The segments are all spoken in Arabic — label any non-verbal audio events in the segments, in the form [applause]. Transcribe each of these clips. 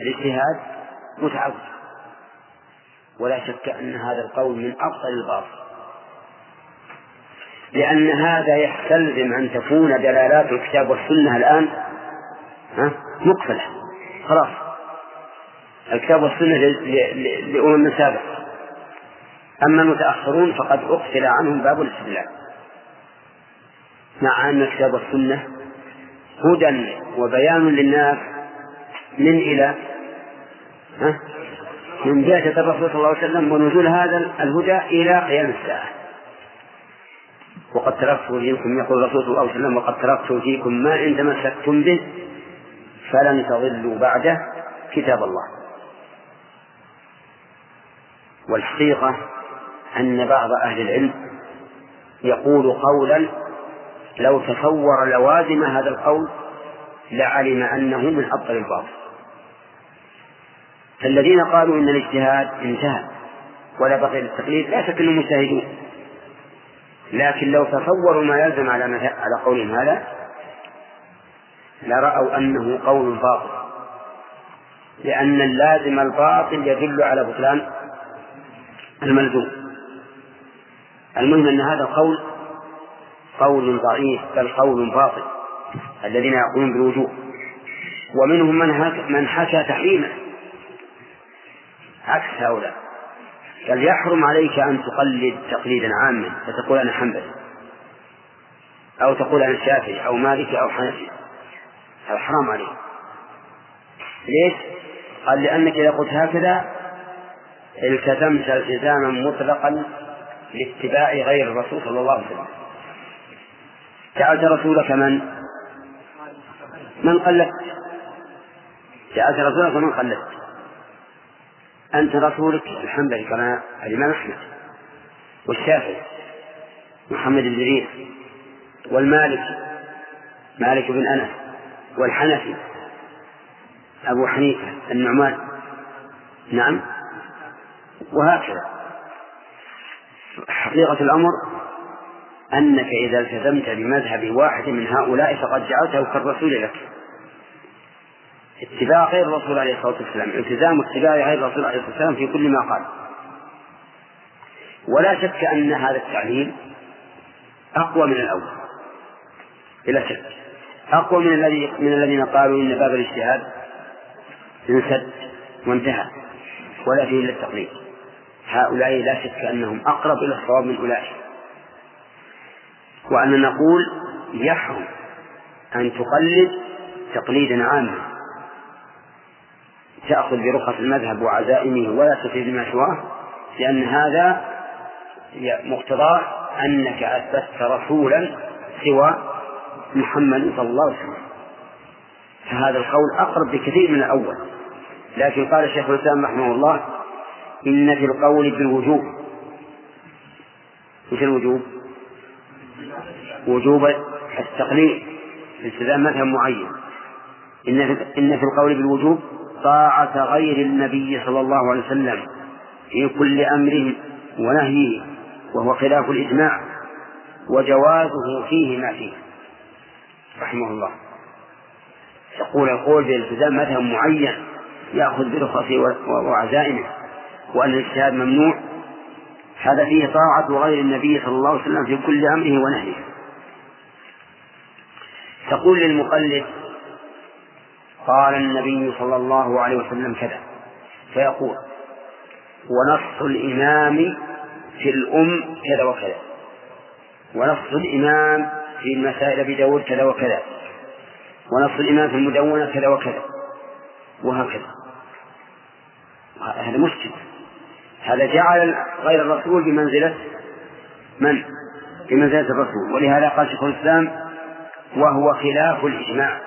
الاجتهاد متعود. ولا شك أن هذا القول من أبطل الباطل. لأن هذا يستلزم أن تكون دلالات الكتاب والسنة الآن مقفلة. خلاص. الكتاب والسنة لأمم سابق أما المتأخرون فقد أقفل عنهم باب الاستدلال. مع أن الكتاب والسنة هدى وبيان للناس من إلى ها؟ من بعثة الرسول صلى الله عليه وسلم ونزول هذا الهدى إلى قيام الساعة. وقد تركت فيكم يقول الرسول صلى الله عليه وسلم وقد تركت فيكم ما إن تمسكتم به فلن تضلوا بعده كتاب الله. والحقيقة أن بعض أهل العلم يقول قولا لو تصور لوازم هذا القول لعلم أنه من أبطل الباطل. فالذين قالوا إن الاجتهاد انتهى ولا بقي للتقليد لا شك أنهم مجتهدون. لكن لو تصوروا ما يلزم على على قولهم هذا لرأوا أنه قول باطل. لأن اللازم الباطل يدل على بطلان الملزوم. المهم أن هذا القول قول ضعيف بل قول باطل. الذين يقولون بالوجوب ومنهم من من حكى تحريمه عكس هؤلاء. قال يحرم عليك أن تقلد تقليدا عاما فتقول أنا حنبلي أو تقول أنا شافعي أو مالكي أو حنفي. هذا حرام عليك. ليش؟ قال لأنك إذا قلت هكذا التزمت التزاما مطلقا لاتباع غير الرسول صلى الله عليه وسلم. جعلت رسولك من؟ من قلدت. جعلت رسولك من قلدت. أنت رسولك الحنبلي كما الإمام أحمد والشافعي محمد بن جرير والمالك مالك بن أنس والحنفي أبو حنيفة النعمان. نعم. وهكذا. حقيقة الأمر أنك إذا التزمت بمذهب واحد من هؤلاء فقد جعلته كالرسول لك. اتباع غير الرسول عليه الصلاة والسلام التزام اتباع غير الرسول عليه الصلاة والسلام في كل ما قال. ولا شك أن هذا التعليل أقوى من الأول. بلا شك. أقوى من الذي من الذين قالوا إن باب الاجتهاد انسد وانتهى ولا فيه إلا التقليد. هؤلاء لا شك أنهم أقرب إلى الصواب من أولئك. وأن نقول يحرم أن تقلد تقليدا عاما. تأخذ برخص المذهب وعزائمه ولا تفيد بما سواه لأن هذا مقتضاه أنك أثبتت رسولا سوى محمد صلى الله عليه وسلم. فهذا القول أقرب بكثير من الأول. لكن قال الشيخ الإسلام رحمه الله إن في القول بالوجوب. وش الوجوب؟ وجوب التقليد التزام مذهب معين. إن إن في القول بالوجوب طاعة غير النبي صلى الله عليه وسلم في كل أمر ونهيه وهو خلاف الإجماع وجوازه فيه ما فيه. رحمه الله. يقول القول بالالتزام مذهب معين يأخذ برخصه وعزائمه وأن الاجتهاد ممنوع. هذا فيه طاعة غير النبي صلى الله عليه وسلم في كل أمره ونهيه. تقول للمقلد قال النبي صلى الله عليه وسلم كذا فيقول ونص الإمام في الأم كذا وكذا ونص الإمام في المسائل أبي داود كذا وكذا ونص الإمام في المدونة كذا وكذا وهكذا. هذا مشكل هذا جعل غير الرسول بمنزلة من؟ بمنزلة الرسول. ولهذا قال شيخ الإسلام وهو خلاف الإجماع.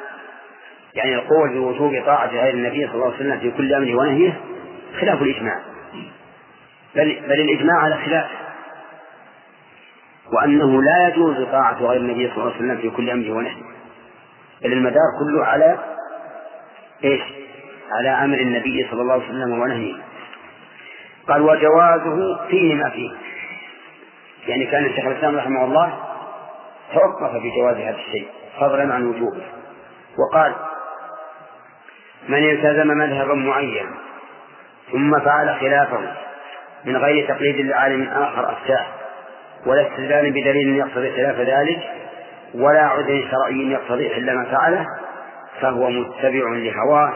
يعني القول بوجوب طاعة غير النبي صلى الله عليه وسلم في كل أمر ونهيه خلاف الإجماع. بل, بل الإجماع على خلاف. وأنه لا يجوز طاعة غير النبي صلى الله عليه وسلم في كل أمر ونهيه. بل المدار كله على إيش؟ على أمر النبي صلى الله عليه وسلم ونهيه. قال وجوازه فيه ما فيه. يعني كان الشيخ الإسلام رحمه الله توقف في جواز هذا الشيء فضلا عن وجوبه. وقال من التزم مذهبا معينا ثم فعل خلافه من غير تقليد لعالم آخر أفتاه ولا استدلال بدليل يقتضي خلاف ذلك ولا عذر شرعي يقتضي إلا ما فعله فهو متبع لهواه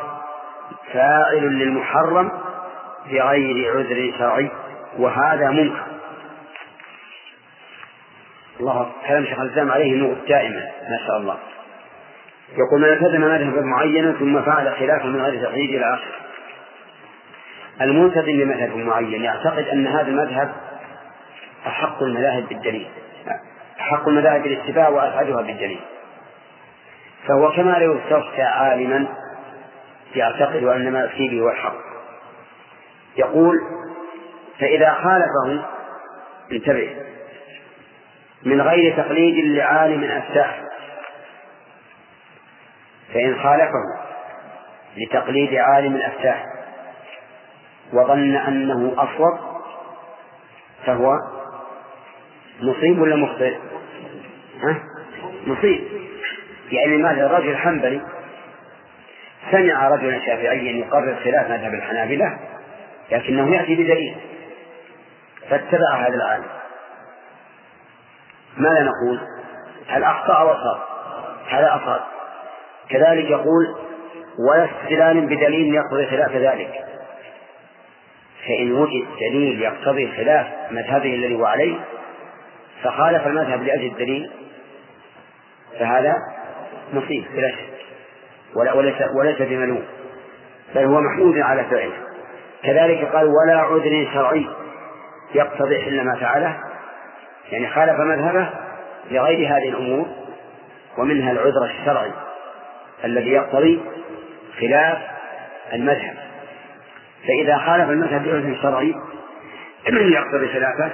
فاعل للمحرم بغير عذر شرعي وهذا منكر. الله كلام شيخ الإسلام عليه نور دائما ما شاء الله. يقول من التزم مذهبا معينا ثم فعل خلافه من غير تقليد إلى آخره. الملتزم بمذهب معين يعتقد أن هذا المذهب أحق المذاهب بالدليل أحق المذاهب بالاتباع وأسعدها بالدليل. فهو كما لو استفتى عالما يعتقد أن ما يفتي به هو الحق. يقول فإذا خالفه انتبه من غير تقليد لعالم أفتاه. فإن خالفه لتقليد عالم أفتاه وظن أنه أصوب فهو مصيب ولا مخطئ؟ ها؟ مصيب يعني ماذا الرجل الحنبلي سمع رجلا شافعيا يقرر خلاف مذهب الحنابلة لكنه يأتي بدليل فاتبع هذا العالم ماذا نقول؟ هل أخطأ أو أصاب؟ هذا أصاب كذلك يقول ولا استدلال بدليل يقتضي خلاف ذلك. فإن وجد دليل يقتضي خلاف مذهبه الذي هو عليه فخالف المذهب لأجل الدليل فهذا مصيب بلا شك. وليس وليس بملوم بل هو محمود على فعله. كذلك قال ولا عذر شرعي يقتضي إلا ما فعله يعني خالف مذهبه لغير هذه الأمور ومنها العذر الشرعي. الذي يقتضي خلاف المذهب. فإذا خالف المذهب بعذر شرعي [clears throat] يقتضي خلافه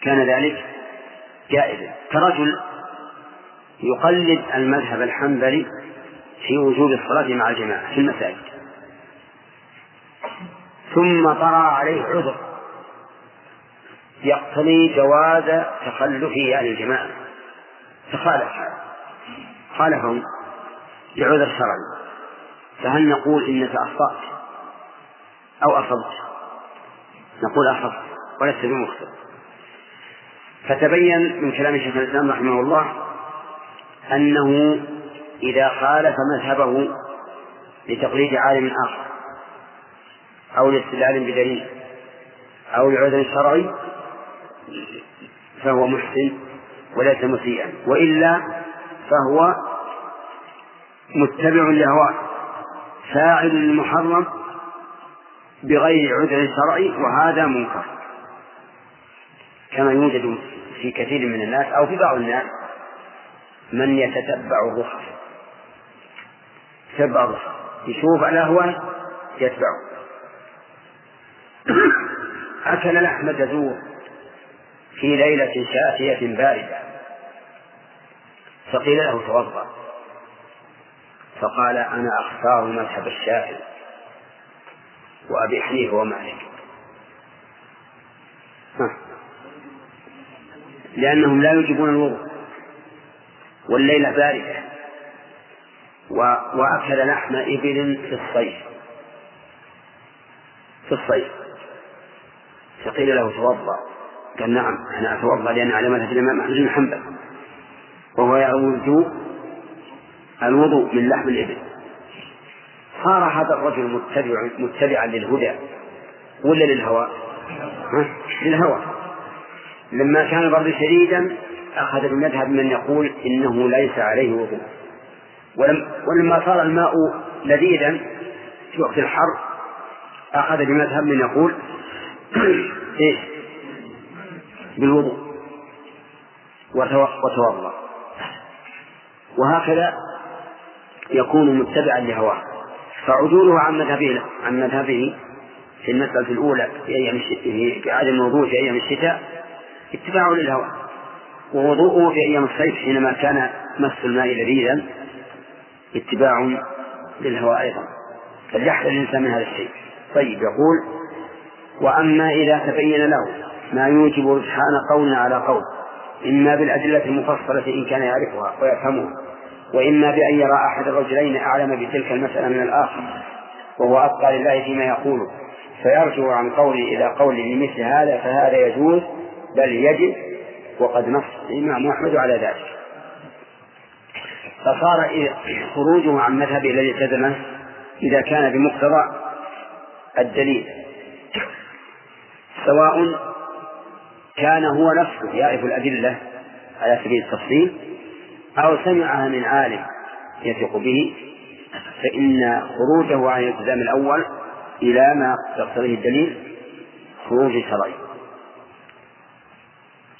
كان ذلك جائزا. كرجل يقلد المذهب الحنبلي في وجوب الصلاة مع الجماعة في المساجد. ثم طرأ عليه عذر يقتضي جواز تخلفه عن الجماعة. فخالف. خالفهم. لعذر شرعي. فهل نقول إنك أخطأت؟ أو أصبت؟ نقول أصبت ولست بمخطئ. فتبين من كلام شيخ الإسلام رحمه الله أنه إذا خالف مذهبه لتقليد عالم آخر أو لاستدلال بدليل أو لعذر شرعي فهو محسن وليس مسيئا. وإلا فهو متبع لهواه فاعل للمحرم بغير عذر شرعي وهذا منكر. كما يوجد في كثير من الناس أو في بعض الناس من يتتبع الرخص. يتبع الرخص. يشوف الأهوى يتبعه. [coughs] أكل لحم جزور في ليلة شاتية باردة. فقيل له توضأ. فقال أنا أختار مذهب الشافعي وأبي حنيفة ومالك. لأنهم لا يجيبون الوضوء والليلة باردة وأكل لحم إبل في الصيف. في الصيف. فقيل له توضأ. قال نعم أنا أتوضأ لأن على مذهب الإمام أحمد بن حنبل. وهو يعود الوضوء من لحم الإبل. صار هذا الرجل متبع متبعا للهدى ولا للهوى؟ للهوى. لما كان البرد شديدا أخذ بمذهب من يقول إنه ليس عليه وضوء. ولم ولما صار الماء لذيذا في وقت الحر أخذ بمذهب من يقول [clears throat] إيش بالوضوء. وتوضأ. وهكذا يكون متبعا لهواه. فعدوله عن مذهبه عن مذهبه في المسألة الأولى في أيام في عدم الوضوء في أيام الشتاء اتباع للهوى. ووضوءه في أيام الصيف حينما كان مس الماء لذيذا اتباع للهوى أيضا. فليحذر الإنسان من هذا الشيء. طيب يقول وأما إذا تبين له ما يوجب رجحان قول على قول إما بالأدلة المفصلة إن كان يعرفها ويفهمها. وإما بأن يرى أحد الرجلين أعلم بتلك المسألة من الآخر وهو أتقى لله فيما يقوله. فيرجع عن قوله إلى قوله لمثل هذا فهذا يجوز بل يجب وقد نص الإمام أحمد على ذلك. فصار خروجه عن مذهبه الذي التزمه إذا كان بمقتضى الدليل. سواء كان هو نفسه يعرف الأدلة على سبيل التفصيل أو سمعها من عالم يثق به فإن خروجه عن الالتزام الأول إلى ما يقتضيه الدليل خروج شرعي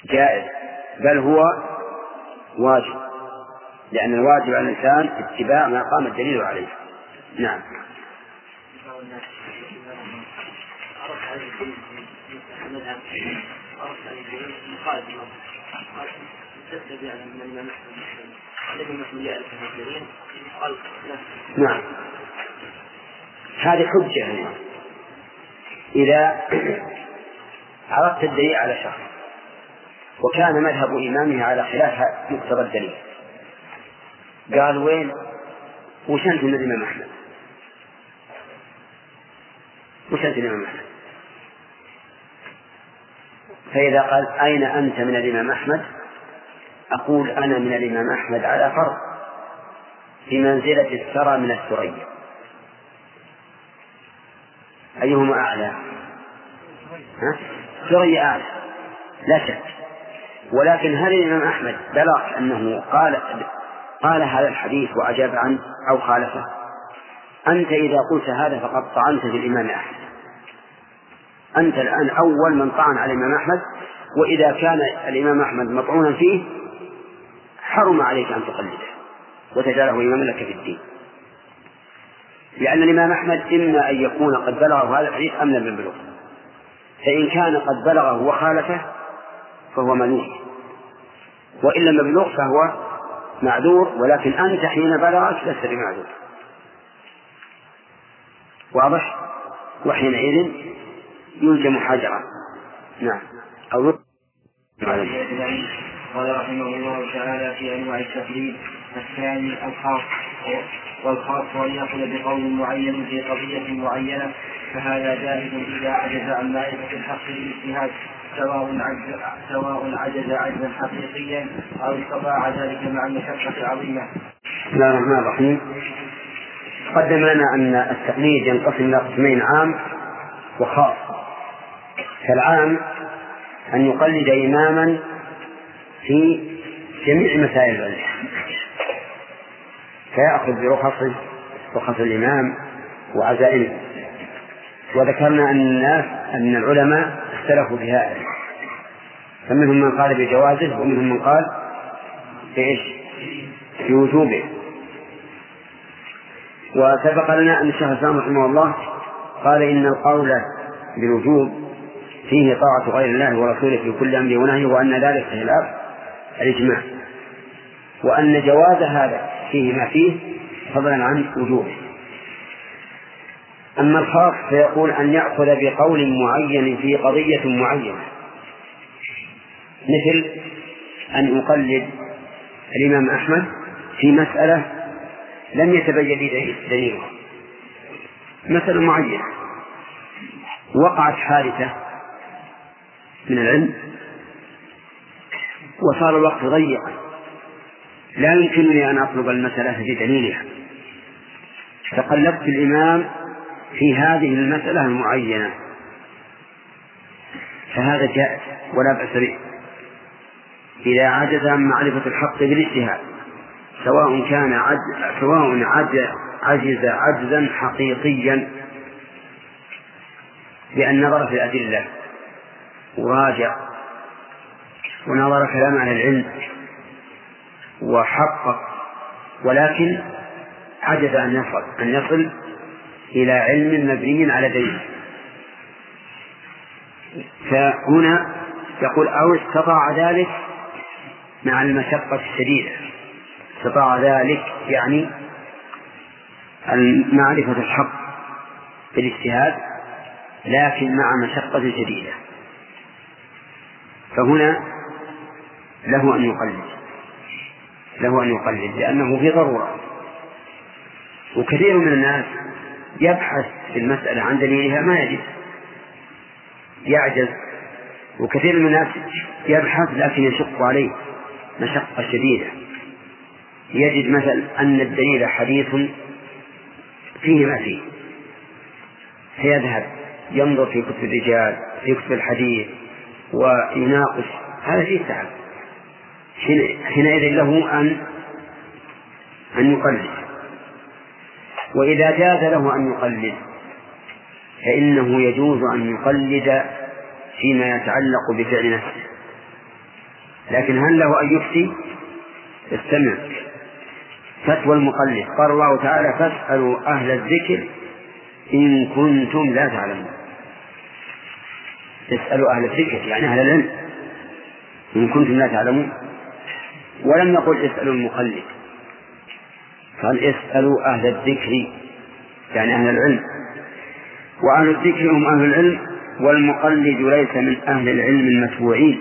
جائز بل هو واجب لأن الواجب على الإنسان اتباع ما قام الدليل عليه. نعم. نعم. هذه حجة هنا. إذا عرفت الدليل على شخص وكان مذهب إمامه على خلاف مقتضى الدليل. قال وين؟ وش أنت من الإمام أحمد؟ وش أنت من الإمام أحمد؟ فإذا قال أين أنت من الإمام أحمد؟ أقول أنا من الإمام أحمد على فرض في منزلة الثرى من الثريا. أيهما أعلى؟ ثريا أعلى. لا شك. ولكن هل الإمام أحمد بلغ أنه قال قال هذا الحديث وأجاب عنه أو خالفه؟ أنت إذا قلت هذا فقد طعنت في الإمام أحمد. أنت الآن أول من طعن على الإمام أحمد وإذا كان الإمام أحمد مطعونا فيه حرم عليك أن تقلده وتجعله إماما لك في الدين. لأن الإمام أحمد إما أن يكون قد بلغه هذا الحديث أم لم يبلغه. فإن كان قد بلغه وخالفه فهو ملوم وإن لم يبلغ فهو معذور ولكن أنت حين بلغك لست بمعذور. واضح؟ وحينئذ يلجم حجرا نعم. أو قال رحمه الله تعالى في أنواع التقليد الثاني الخاص والخاص أن يأخذ بقول معين في قضية معينة فهذا جائز إذا عجز عن معرفه الحق بالاجتهاد سواء عجز سواء عجز عجزا حقيقيا أو استطاع ذلك مع المشقة العظيمة. بسم الله الرحمن الرحيم. قدم لنا أن التقليد ينقسم إلى قسمين عام وخاص. فالعام أن يقلد اماما في جميع مسائل العلم. فيأخذ برخصه رخص الإمام وعزائمه. وذكرنا أن الناس أن العلماء اختلفوا في هذا. فمنهم من قال بجوازه ومنهم من قال بإيش؟ بوجوبه. وسبق لنا أن الشيخ الإسلام رحمه الله قال إن القول بالوجوب فيه طاعة غير الله ورسوله في كل أمر ونهي وأن ذلك خلاف. الإجماع. وأن جواز هذا فيه ما فيه فضلا عن وجوبه أما الخاص فيقول أن يأخذ بقول معين في قضية معينة. مثل أن أقلد الإمام أحمد في مسألة لم يتبين لي دليلها مسألة معينة. وقعت حادثة من العلم وصار الوقت ضيقا. لا يمكنني أن أطلب المسألة بدليلها فقلدت الإمام في هذه المسألة المعينة. فهذا جائز ولا بأس به. إذا عجز عن معرفة الحق بالاجتهاد سواء كان عجز سواء عجز عجز عجزا حقيقيا بأن نظر في الأدلة. وراجع ونظر كلام أهل العلم وحقق ولكن عجز أن يصل أن يصل إلى علم مبني على دليل. فهنا يقول أو استطاع ذلك مع المشقة الشديدة. استطاع ذلك يعني معرفة الحق بالاجتهاد لكن مع مشقة شديدة. فهنا له أن يقلد. له أن يقلد لأنه في ضرورة. وكثير من الناس يبحث في المسألة عن دليلها ما يجد. يعجز. وكثير من الناس يبحث لكن يشق عليه مشقة شديدة. يجد مثلا أن الدليل حديث فيه ما فيه. فيذهب ينظر في كتب الرجال في كتب الحديث ويناقش. هذا فيه تعب. حينئذ له أن أن يقلد. وإذا جاز له أن يقلد فإنه يجوز أن يقلد فيما يتعلق بفعل نفسه. لكن هل له أن يفتي؟ استمع. فتوى المقلد. قال الله تعالى فاسألوا أهل الذكر إن كنتم لا تعلمون. اسألوا أهل الذكر يعني أهل العلم. إن كنتم لا تعلمون. ولم يقل اسألوا المقلد قال اسألوا أهل الذكر يعني أهل العلم. وأهل الذكر هم أهل العلم والمقلد ليس من أهل العلم المتبوعين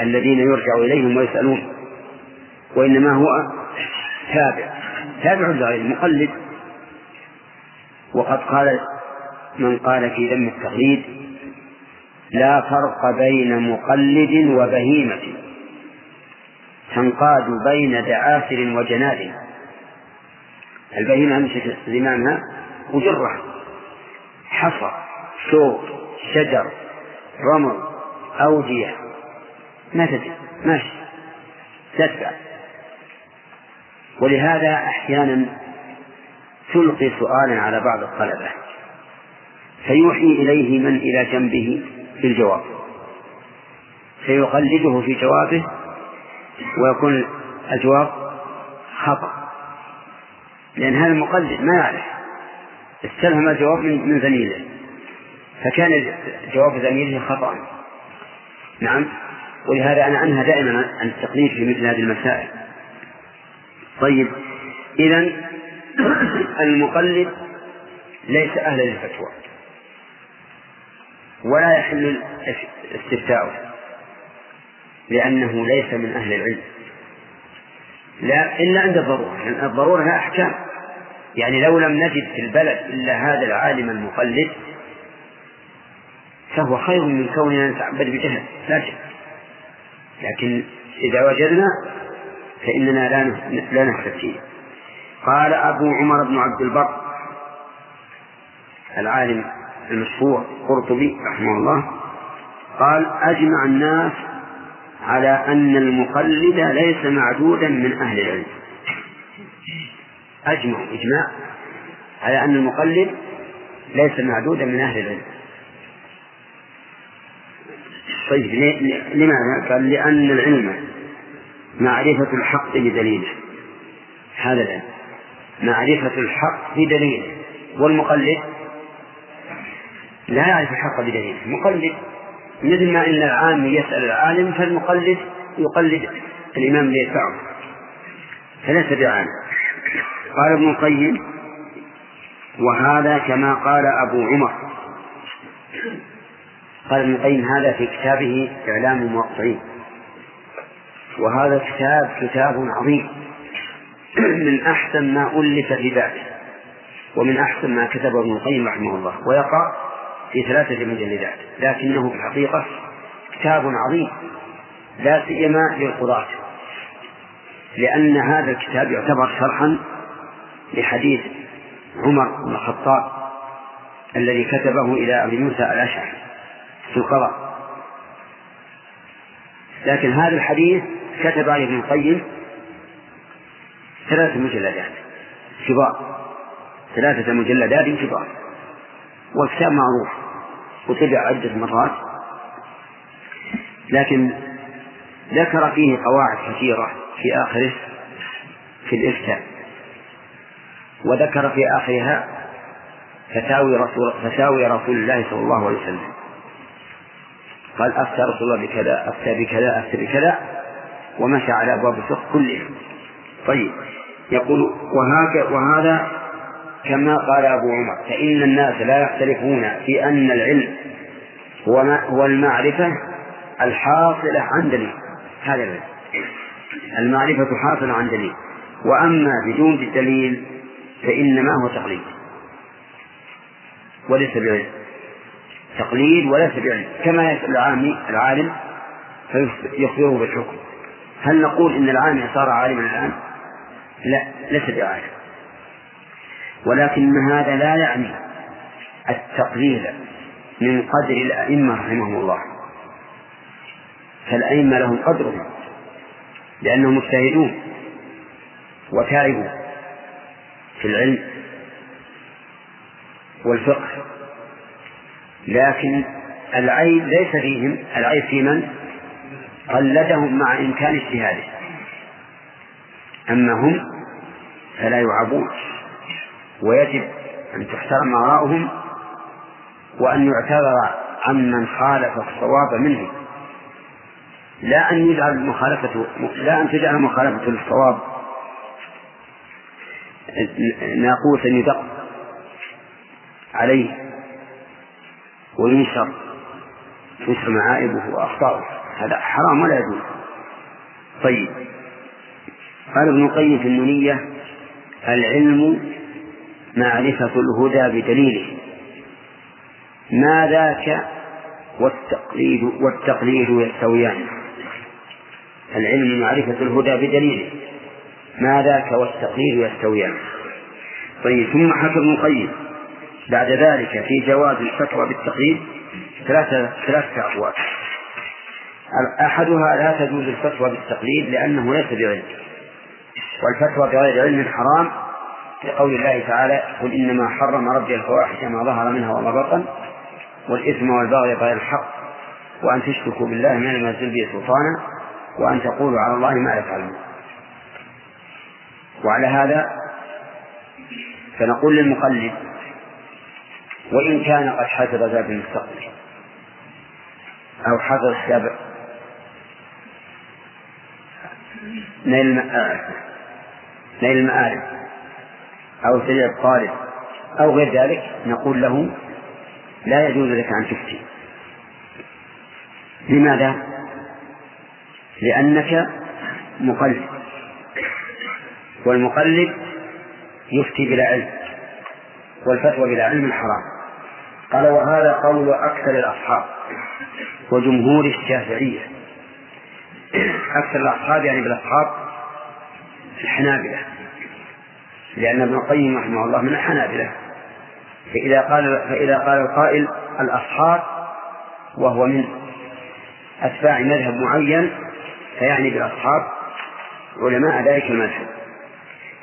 الذين يرجع إليهم ويسألون وإنما هو تابع تابع لغير مقلد. وقد قال من قال في ذم التقليد لا فرق بين مقلد وبهيمة. تنقاد بين دعاسر وجناد. البهيمة أمسك زمامها وجرها حصى شوك شجر رمل أودية. ما تدري ماشي. تتبع. ولهذا أحيانا تلقي سؤالا على بعض الطلبة فيوحي إليه من إلى جنبه بالجواب. فيقلده في جوابه ويكون الجواب خطأ. لأن هذا المقلد ما يعرف. استلهم الجواب من زميله. فكان جواب زميله خطأ. نعم. ولهذا أنا أنهى دائما عن التقليد في مثل هذه المسائل. طيب. إذا [clears throat] المقلد ليس أهلا للفتوى. ولا يحل استفتاؤه لأنه ليس من أهل العلم. لا إلا عند الضرورة لأن الضرورة لها أحكام. يعني لو لم نجد في البلد إلا هذا العالم المقلد فهو خير من كوننا نتعبد بجهل لا شك. لكن إذا وجدنا فإننا لا لا نستفتيه قال أبو عمر بن عبد البر العالم المشهور قرطبي رحمه الله قال أجمع الناس على أن المقلد ليس معدودا من أهل العلم. أجمع إجماع. على أن المقلد ليس معدودا من أهل العلم. طيب لماذا؟ قال لأن العلم معرفة الحق بدليله هذا العلم معرفة الحق بدليله والمقلد لا يعرف الحق بدليله مقلد مثل ما إن العام يسأل العالم فالمقلد يقلد الإمام اللي فليس بعالم قال ابن القيم وهذا كما قال أبو عمر. قال ابن القيم هذا في كتابه إعلام الموقعين. وهذا الكتاب كتاب عظيم. من أحسن ما ألف في ذاته ومن أحسن ما كتبه ابن القيم رحمه الله. ويقع في ثلاثة مجلدات لكنه في الحقيقة كتاب عظيم لا سيما للقضاة. لأن هذا الكتاب يعتبر شرحا لحديث عمر بن الخطاب الذي كتبه إلى أبي موسى الأشعري في القضاء. لكن هذا الحديث كتب عليه ابن القيم ثلاثة مجلدات كبار ثلاثة مجلدات كبار. والكتاب معروف وطبع عدة مرات لكن ذكر فيه قواعد كثيرة في آخره في الإفتاء. وذكر في آخرها فتاوي رسول فتاوي رسول الله صلى الله عليه وسلم. قال أفتى رسول الله بكذا أفتى بكذا أفتى بكذا ومشى على أبواب الفقه كلها. طيب يقول وهذا وهذا كما قال أبو عمر فإن الناس لا يختلفون في أن العلم هو, المعرفة الحاصلة عن دليل هذا العلم. المعرفة حاصلة عن دليل. وأما بدون الدليل فإنما هو تقليد. وليس بعلم. تقليد وليس بعلم. كما يسأل العامي العالم فيخبره بالحكم. هل نقول إن العامي صار عالما الآن؟ لا ليس بعالم. ولكن هذا لا يعني التقليل من قدر الأئمة رحمهم الله. فالأئمة لهم قدرهم لأنهم مجتهدون وتعبوا في العلم والفقه. لكن العيب ليس فيهم العيب في من؟ قلدهم مع إمكان اجتهاده. أما هم فلا يعابون. ويجب أن تحترم آراؤهم وأن يعتذر عمن خالف الصواب منهم. لا أن يجعل مخالفته لا أن تجعل مخالفته للصواب. ناقوسا يدق عليه وينشر تنشر معائبه وأخطاؤه. هذا حرام ولا يجوز. طيب قال ابن القيم في النونية العلم معرفة الهدى بدليله. ما ذاك والتقليد والتقليد يستويان. العلم معرفة الهدى بدليله. ما ذاك والتقليد يستويان. طيب ثم حكى ابن القيم بعد ذلك في جواز الفتوى بالتقليد ثلاثة ثلاثة أقوال. أحدها لا تجوز الفتوى بالتقليد لأنه ليس بعلم. والفتوى بغير علم حرام لقول الله تعالى قل إنما حرم ربي الفواحش ما ظهر منها وما بطن والإثم والبغي بغير الحق وأن تشركوا بالله ما لم ينزل به سلطانا وأن تقولوا على الله ما لا تعلمون وعلى هذا فنقول للمقلد وإن كان قد حفظ ذات المستقبل أو حفظ نيل نيل المآرب أو سريع الطالب أو غير ذلك نقول له لا يجوز لك أن تفتي. لماذا؟ لأنك مقلد. والمقلد يفتي بلا علم والفتوى بلا علم حرام. قال وهذا قول أكثر الأصحاب وجمهور الشافعية. أكثر الأصحاب يعني بالأصحاب الحنابلة. لأن ابن القيم رحمه الله من الحنابلة. فإذا قال فإذا قال القائل الأصحاب وهو من أتباع مذهب معين فيعني بالأصحاب علماء ذلك المذهب.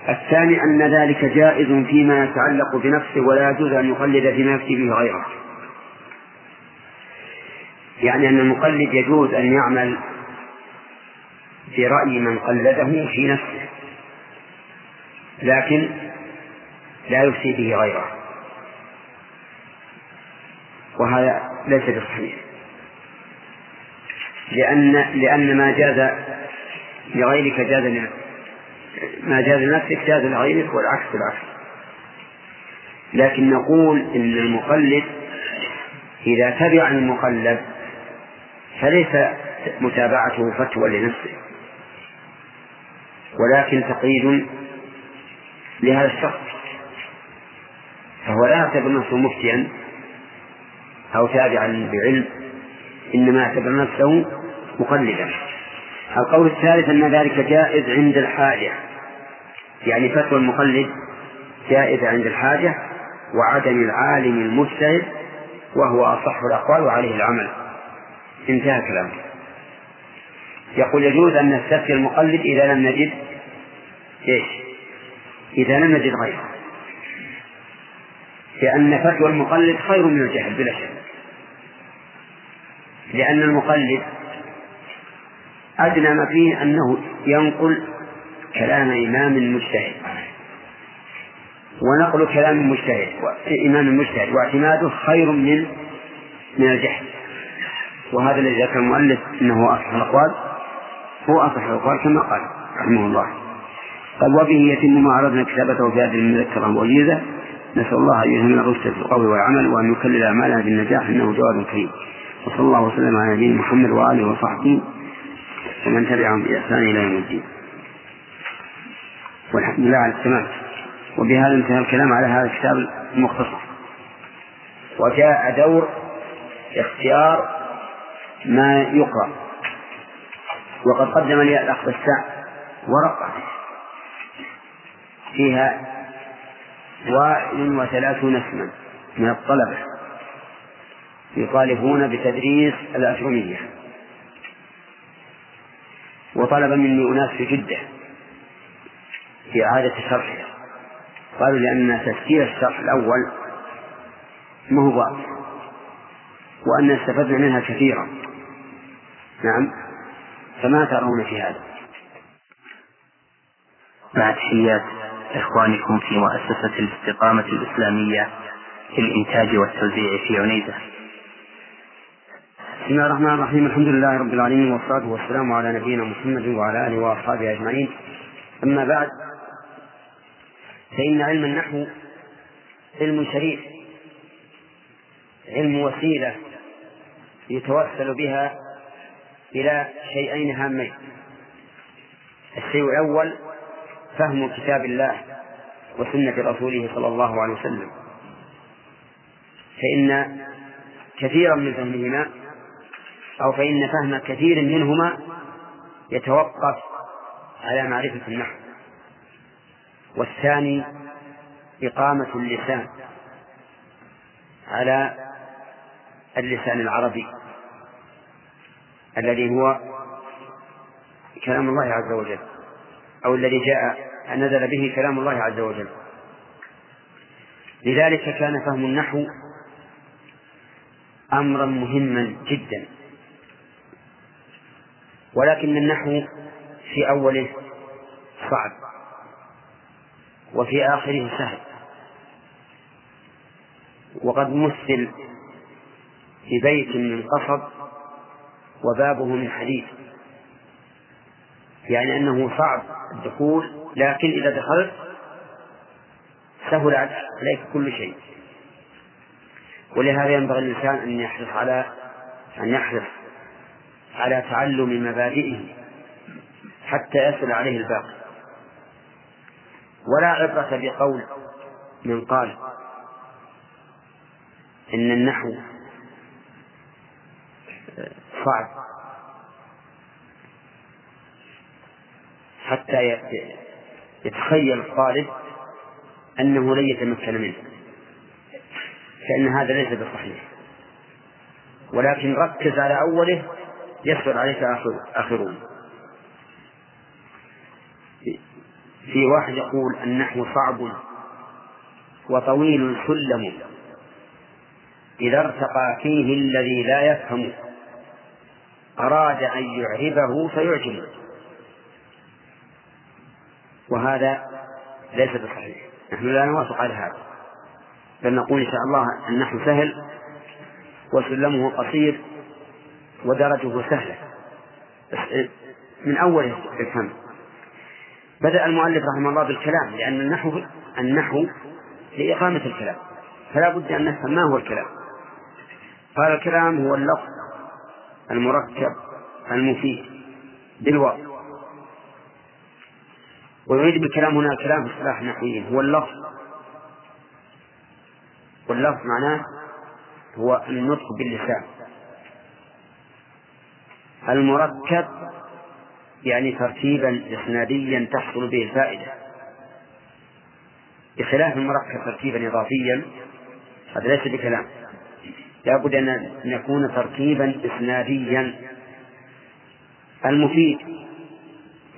الثاني أن ذلك جائز فيما يتعلق بنفسه ولا يجوز أن يقلد فيما يفتي به غيره. يعني أن المقلد يجوز أن يعمل برأي من قلده في نفسه. لكن لا يفتي به غيره. وهذا ليس بصحيح. لأن لأن ما جاز لغيرك جاز ما جاز لنفسك جاز لغيرك والعكس بالعكس. لكن نقول إن المقلد إذا تبع المقلد فليس متابعته فتوى لنفسه. ولكن تقييد لهذا الشخص فهو لا يعتبر نفسه مفتيا أو تابعا بعلم إنما يعتبر نفسه مقلدا. القول الثالث أن ذلك جائز عند الحاجة يعني فتوى المقلد جائزة عند الحاجة وعدم العالم المجتهد وهو أصح الأقوال وعليه العمل. انتهى كلامه. يقول يجوز أن نستفتي المقلد إذا لم نجد إيش؟ إذا لم نجد غيره. لأن فتوى المقلد خير من الجهل بلا شك. لأن المقلد أدنى ما فيه أنه ينقل كلام إمام مجتهد. ونقل كلام مجتهد إمام مجتهد واعتماده خير من من الجهل. وهذا الذي ذكر المؤلف أنه أصح الأقوال هو أصح الأقوال كما قال رحمه الله. قال وبه يتم ما عرضنا كتابته في هذه المذكرة الوجيزة نسأل الله أن يلهمنا الرشد في القول والعمل وأن يكلل أعمالنا بالنجاح إنه جواد كريم. وصلى الله وسلم على نبينا محمد وآله وصحبه ومن تبعهم بإحسان إلى يوم الدين. والحمد لله على التمام وبهذا انتهى الكلام على هذا الكتاب المختصر. وجاء دور اختيار ما يقرأ. وقد قدم لي الأخ بساع ورقة. فيها واحد وثلاثون اسما من الطلبة يطالبون بتدريس الأجرمية وطلب مني أناس في جدة إعادة شرحها قالوا لأن تسجيل الشرح الأول ما هو ضابط وأن استفدنا منها كثيرا. نعم فما ترون في هذا؟ مع تحيات إخوانكم في مؤسسة الاستقامة الإسلامية للإنتاج والتوزيع في عنيزة. بسم الله الرحمن الرحيم. الحمد لله رب العالمين والصلاة والسلام على نبينا محمد وعلى آله وأصحابه أجمعين. أما بعد فإن علم النحو علم شريف علم وسيلة يتوسل بها إلى شيئين هامين. الشيء الأول فهم كتاب الله وسنة رسوله صلى الله عليه وسلم. فإن كثيرا من فهمهما أو فإن فهم كثير منهما يتوقف على معرفة النحو. والثاني إقامة اللسان على اللسان العربي الذي هو كلام الله عز وجل. أو الذي جاء نزل به كلام الله عز وجل. لذلك كان فهم النحو أمرا مهما جدا. ولكن النحو في أوله صعب وفي آخره سهل. وقد مثل ببيت من قصب وبابه من حديد. يعني أنه صعب الدخول لكن إذا دخلت سهل عليك كل شيء. ولهذا ينبغي الإنسان أن يحرص على أن يحرص على تعلم مبادئه حتى يصل عليه الباقي. ولا عبرة بقول من قال إن النحو صعب. حتى يتخيل الطالب أنه لن يتمكن منه فإن هذا ليس بصحيح. ولكن ركز على أوله يسهل عليك آخرون. في واحد يقول النحو صعب وطويل سلم إذا ارتقى فيه الذي لا يفهم أراد أن يعربه فيعجبه. وهذا ليس بصحيح. نحن لا نوافق على هذا. بل نقول إن شاء الله النحو سهل وسلمه قصير ودرجه سهلة من أول الفهم بدأ المؤلف رحمه الله بالكلام لأن النحو النحو لإقامة الكلام. فلا بد أن نفهم ما هو الكلام. قال الكلام هو اللفظ المركب المفيد بالواو. ويريد بالكلام هنا كلام اصطلاح النحويين هو اللفظ. واللفظ معناه هو النطق باللسان. المركب يعني ترتيبا إسناديا تحصل به الفائدة. بخلاف المركب ترتيبا إضافيا هذا ليس بكلام. لا بد أن يكون ترتيبا إسناديا. المفيد.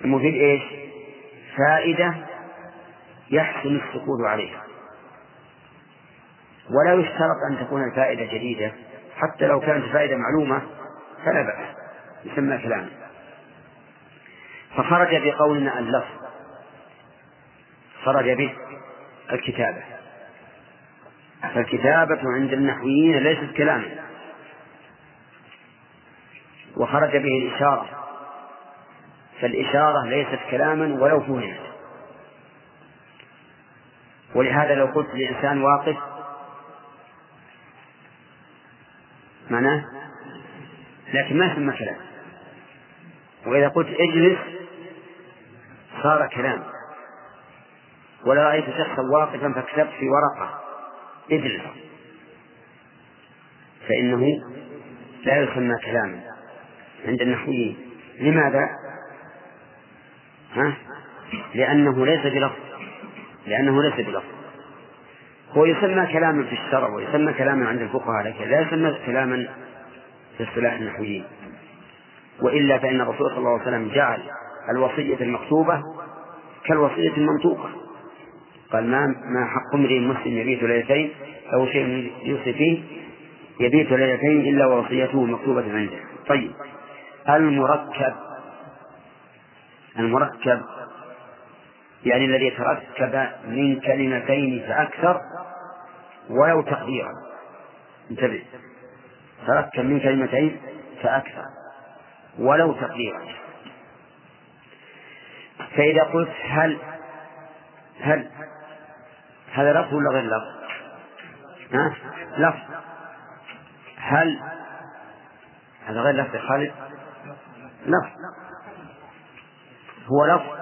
المفيد إيش؟ فائدة يحسن السكوت عليها. ولا يشترط أن تكون الفائدة جديدة حتى لو كانت فائدة معلومة فلا بأس. يسمى كلاما فخرج بقولنا اللفظ خرج به الكتابة. فالكتابة عند النحويين ليست كلاما وخرج به الإشارة فالإشارة ليست كلاما ولو فهمت. ولهذا لو قلت لإنسان واقف معناه؟ لكن ما ثم كلام. وإذا قلت اجلس صار كلام. ولا رأيت شخصا واقفا فكتبت في ورقة اجلس. فإنه لا يسمى كلاما. عند النحويين. لماذا؟ ها؟ لأنه ليس بلفظ. لأنه ليس بلفظ. هو يسمى كلاما في الشرع ويسمى كلاما عند الفقهاء لكن لا يسمى كلاما في اصطلاح النحويين. وإلا فإن الرسول صلى الله عليه وسلم جعل الوصية المكتوبة كالوصية المنطوقة. قال ما ما حق امرئ مسلم يبيت ليلتين أو شيء يوصي فيه يبيت ليلتين إلا ووصيته مكتوبة عنده. طيب. المركب المركب يعني الذي يتركب من كلمتين فأكثر ولو تقديرا انتبه تركب من كلمتين فأكثر ولو تقديرا فإذا قلت هل هل هذا لفظ ولا غير لفظ؟ ها؟ لفظ هل هذا غير لفظ خالد؟ لفظ هو لفظ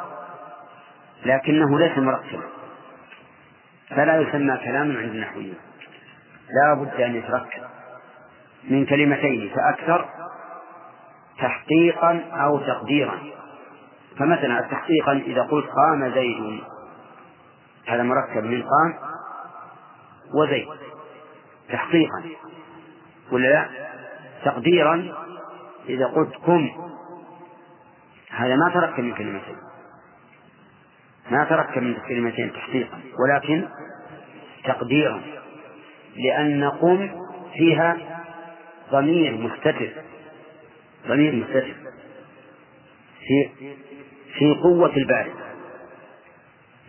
لكنه ليس مركبا فلا يسمى كلاما عند النحويين. لا بد أن يتركب من كلمتين فأكثر تحقيقا أو تقديرا. فمثلا تحقيقا إذا قلت قام زيد هذا مركب من قام وزيد. تحقيقا ولا لا؟ تقديرا إذا قلت قم هذا ما تركب من كلمتين. ما تركب من كلمتين تحقيقا ولكن تقديرا لأن قم فيها ضمير مستتر ضمير مستتر في في قوة البارد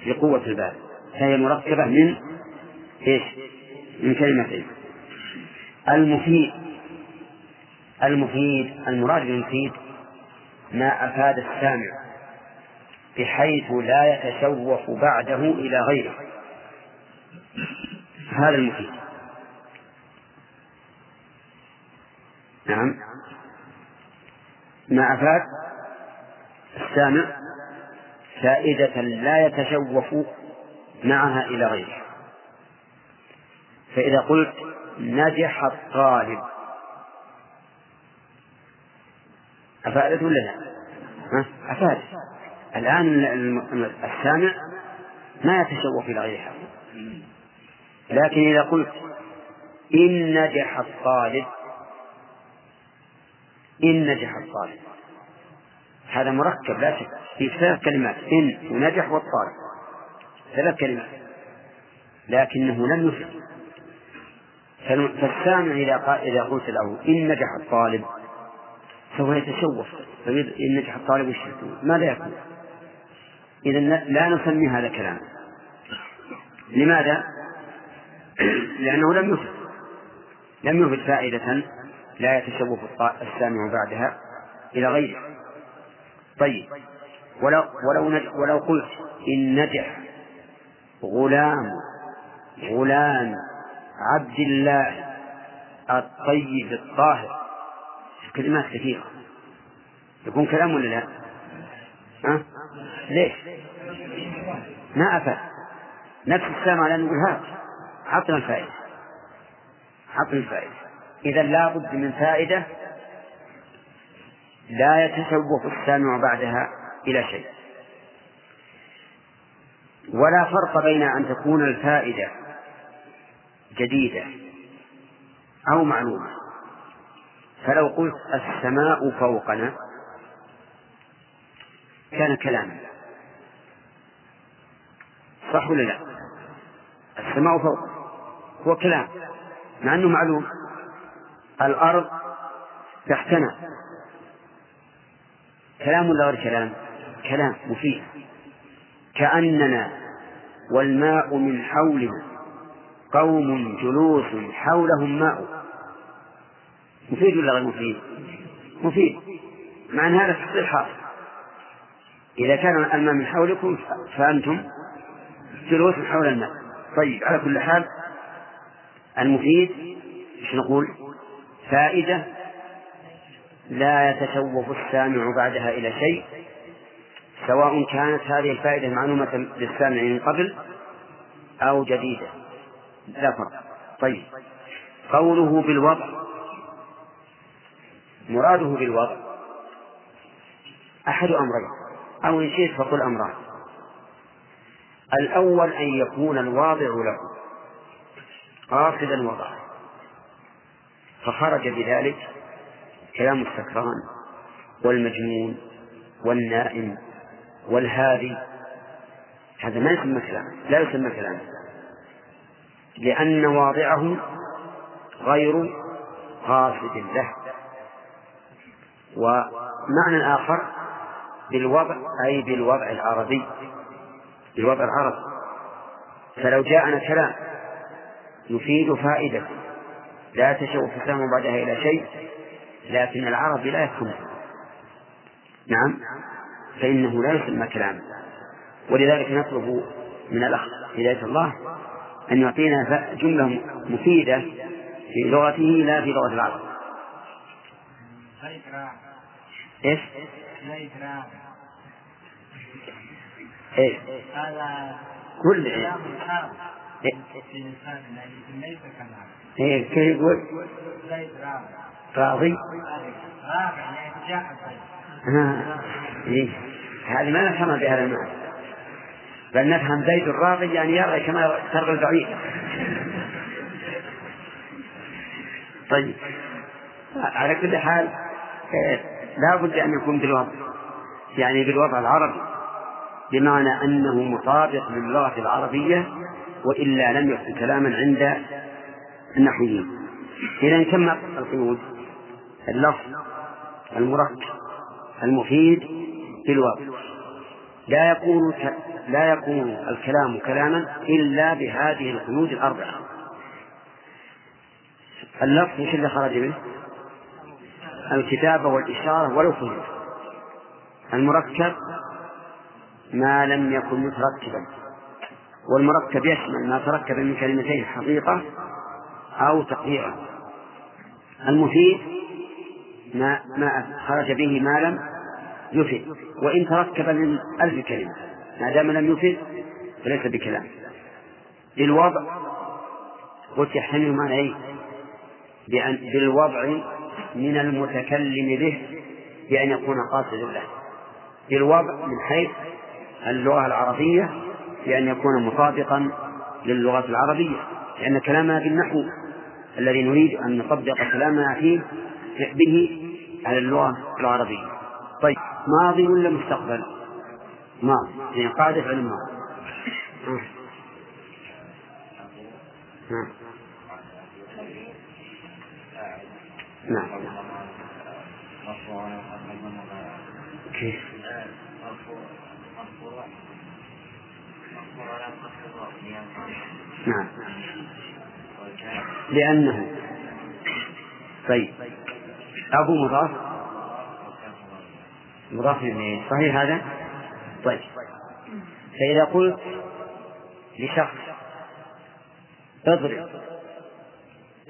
في قوة البارد فهي مركبة من إيش؟ من كلمتين. المفيد المفيد المراد بالمفيد ما أفاد السامع بحيث لا يتشوف بعده إلى غيره. هذا المفيد. نعم. ما أفاد السامع فائدة لا يتشوف معها إلى غيره. فإذا قلت نجح الطالب أفادت ولا لا؟ أفادت. الآن السامع ما يتشوف إلى غيرها لكن إذا قلت إن نجح الطالب إن نجح الطالب هذا مركب لا شك. في ثلاث كلمات إن ونجح والطالب ثلاث كلمات. لكنه لم يفهم فالسامع إذا إذا قلت له إن نجح الطالب سوف يتشوف إن نجح الطالب وش ماذا يكون؟ إذا لا نسمي هذا كلام لماذا؟ لأنه لم يفد. لم يفد فائدة لا يتشوف السامع بعدها إلى غيره. طيب. ولو ولو ولو قلت إن نجح غلام غلام عبد الله الطيب الطاهر كلمات كثيرة. يكون كلام ولا لا؟ ها؟ ليش؟ ما أفاد. نفس السلام على نقول هات حطنا الفائدة. حطنا الفائدة. إذا لا بد من فائدة لا يتشوف السامع بعدها إلى شيء. ولا فرق بين أن تكون الفائدة جديدة أو معلومة. فلو قلت السماء فوقنا كان كلاما صح ولا لا؟ السماء فوق هو كلام مع أنه معلوم. الأرض تحتنا. كلام ولا غير كلام؟ كلام مفيد. كأننا والماء من حولنا قوم جلوس حولهم ماء. مفيد ولا غير مفيد؟ مفيد. مع أن هذا تحصيل حاصل. إذا كان الماء من حولكم فأنتم جلوس حول الماء. طيب على كل حال المفيد إيش نقول؟ فائدة لا يتشوف السامع بعدها إلى شيء سواء كانت هذه الفائدة معلومة للسامع من قبل أو جديدة. لا فرق. طيب. قوله بالوضع. مراده بالوضع. أحد أمرين. أو إن شئت فقل أمران. الأول أن يكون الواضع له. قاصدا وضعه. فخرج بذلك كلام السكران والمجنون والنائم والهادي. هذا ما يسمى كلام. لا يسمى كلام. لأن واضعه غير قاصد له. ومعنى آخر بالوضع أي بالوضع العربي. بالوضع العربي فلو جاءنا كلام يفيد فائدة. لا تشوف فهمه بعدها إلى شيء لكن العرب لا يفهمه نعم. فإنه لا يسمى كلاما ولذلك نطلب من الأخ هداية الله أن يعطينا جملة مفيدة في لغته لا في لغة العرب. إيش؟ إيش؟ هذا كل كلام إيه كيف يقول؟ راضي راضي إيه؟ هذه ما نفهمها بهذا المعنى بل نفهم زيد الراغي يعني يرغي كما ترغي البعير طيب على كل حال إيه، لا بد أن يكون بالوضع يعني بالوضع العربي بمعنى أنه مطابق للغة العربية وإلا لم يكن كلاما عند النحويين. إذا كم القيود؟ اللفظ المركب المفيد بالوضع. لا يكون لا يكون الكلام كلاما إلا بهذه القيود الأربعة. اللفظ وش اللي خرج منه؟ الكتابة والإشارة ولو فهم المركب ما لم يكن متركبا والمركب يشمل ما تركب من كلمتين حقيقة أو تقديرا المفيد ما ما خرج به ما لم يفد وإن تركب من ألف كلمة ما دام لم يفد فليس بكلام. بالوضع قلت يحتمل معنى بأن بالوضع من المتكلم به بأن يكون قاصدا له. بالوضع من حيث اللغة العربية بأن يكون مطابقا للغة العربية لأن كلامنا بالنحو الذي نريد أن نطبق كلامنا فيه به على اللغة العربية. طيب ماضي ولا مستقبل؟ ماضي يعني قاعدة علم ماضي. نعم. كيف؟ نعم. لأنه طيب. أبو مضاف. مضاف إليه. صحيح هذا؟ طيب. فإذا قلت لشخص اضرب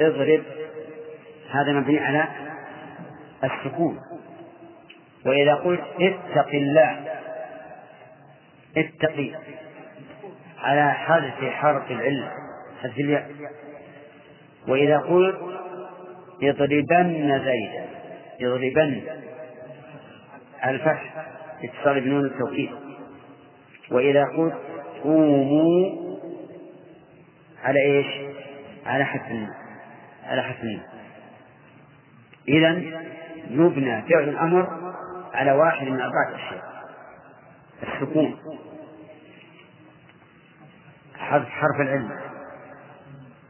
اضرب هذا مبني على السكون. وإذا قلت اتق الله اتقي على حذف حرف العلة حذف الياء. وإذا قلت يضربن زيدا يضربن الفتح اتصال بنون التوكيد. وإذا قلت قوموا على إيش؟ على حسن على حسن إذا يبنى فعل الأمر على واحد من أربعة أشياء. السكون. حذف حرف العلم.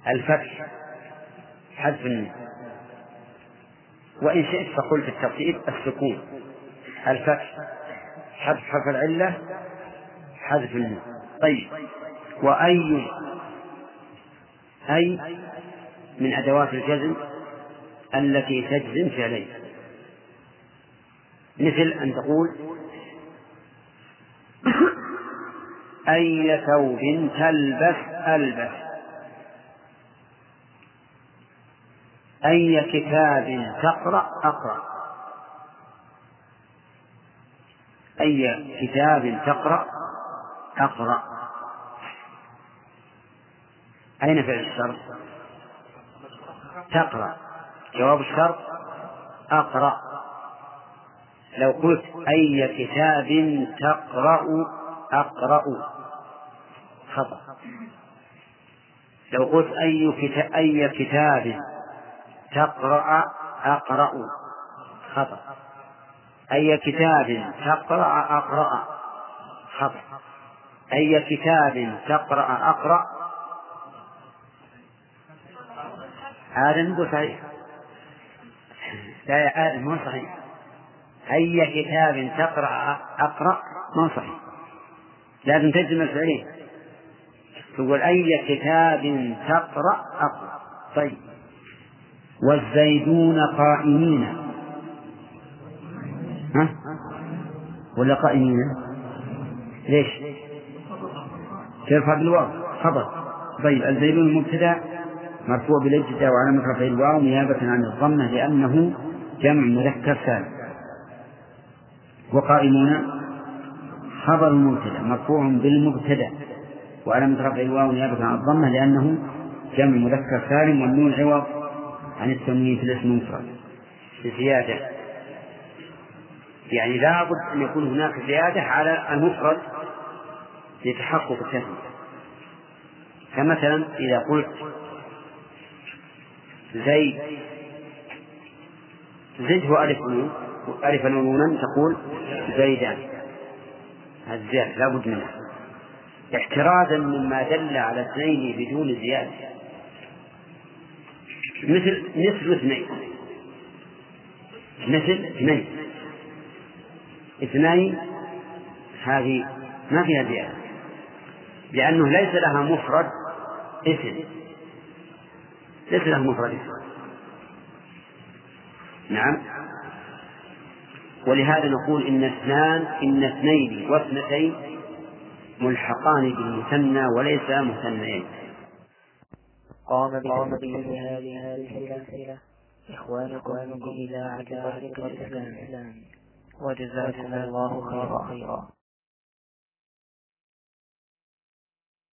الفتح. حذف النون. وإن شئت فقل في السكون. الفتح. حذف حرف العلة. حذف النون. طيب. وأي أي من أدوات الجزم التي تجزم فعلين مثل أن تقول أي ثوب تلبس ألبس. أي كتاب تقرأ أقرأ. أي كتاب تقرأ أقرأ. أين فعل الشرط؟ تقرأ. جواب الشرط أقرأ. لو قلت أي كتاب تقرأ أقرأ. خطأ. لو قلت أي كتاب أي كتاب تقرأ أقرأ. خطأ. أي كتاب تقرأ أقرأ. خطأ. أي كتاب تقرأ أقرأ. هذا نقول صحيح لا هذا مو صحيح. أي كتاب تقرأ أقرأ ما صحيح. لازم تجزم الفعلين. تقول أي كتاب تقرأ أقرأ. طيب. والزيدون قائمين. ها؟ ولا قائمين؟ ليش؟ ترفع بالواو خبر طيب الزيدون مبتدأ مرفوع بالإبتداء وعلى رفعه الواو نيابة عن الضمة لأنه جمع مذكر سالم وقائمون خبر مبتدأ مرفوع بالمبتدأ. وعلى رفعه الواو نيابة عن الضمة؟ لأنه جمع مذكر سالم والنون عوض عن التمويل في الاسم المفرد. بزيادة يعني لا بد أن يكون هناك زيادة على المفرد لتحقق التثنية فمثلا إذا قلت زيد زيد هو ألف نون ألف نونا تقول زيدان. هذا زيادة لا بد منها. احترازا مما دل على اثنين بدون زيادة. مثل مثل اثنين. مثل اثنين. اثنين هذه ما فيها زيادة. لأنه ليس لها مفرد اسم. ليس له مفرد اسم. نعم. ولهذا نقول إن اثنان إن اثنين واثنتين ملحقان بالمثنى وليس مثنيين. قام بتنبيه هذه الأسئلة إخوانكم إذاعة طريق الإسلام. وجزاكم الله خيرا.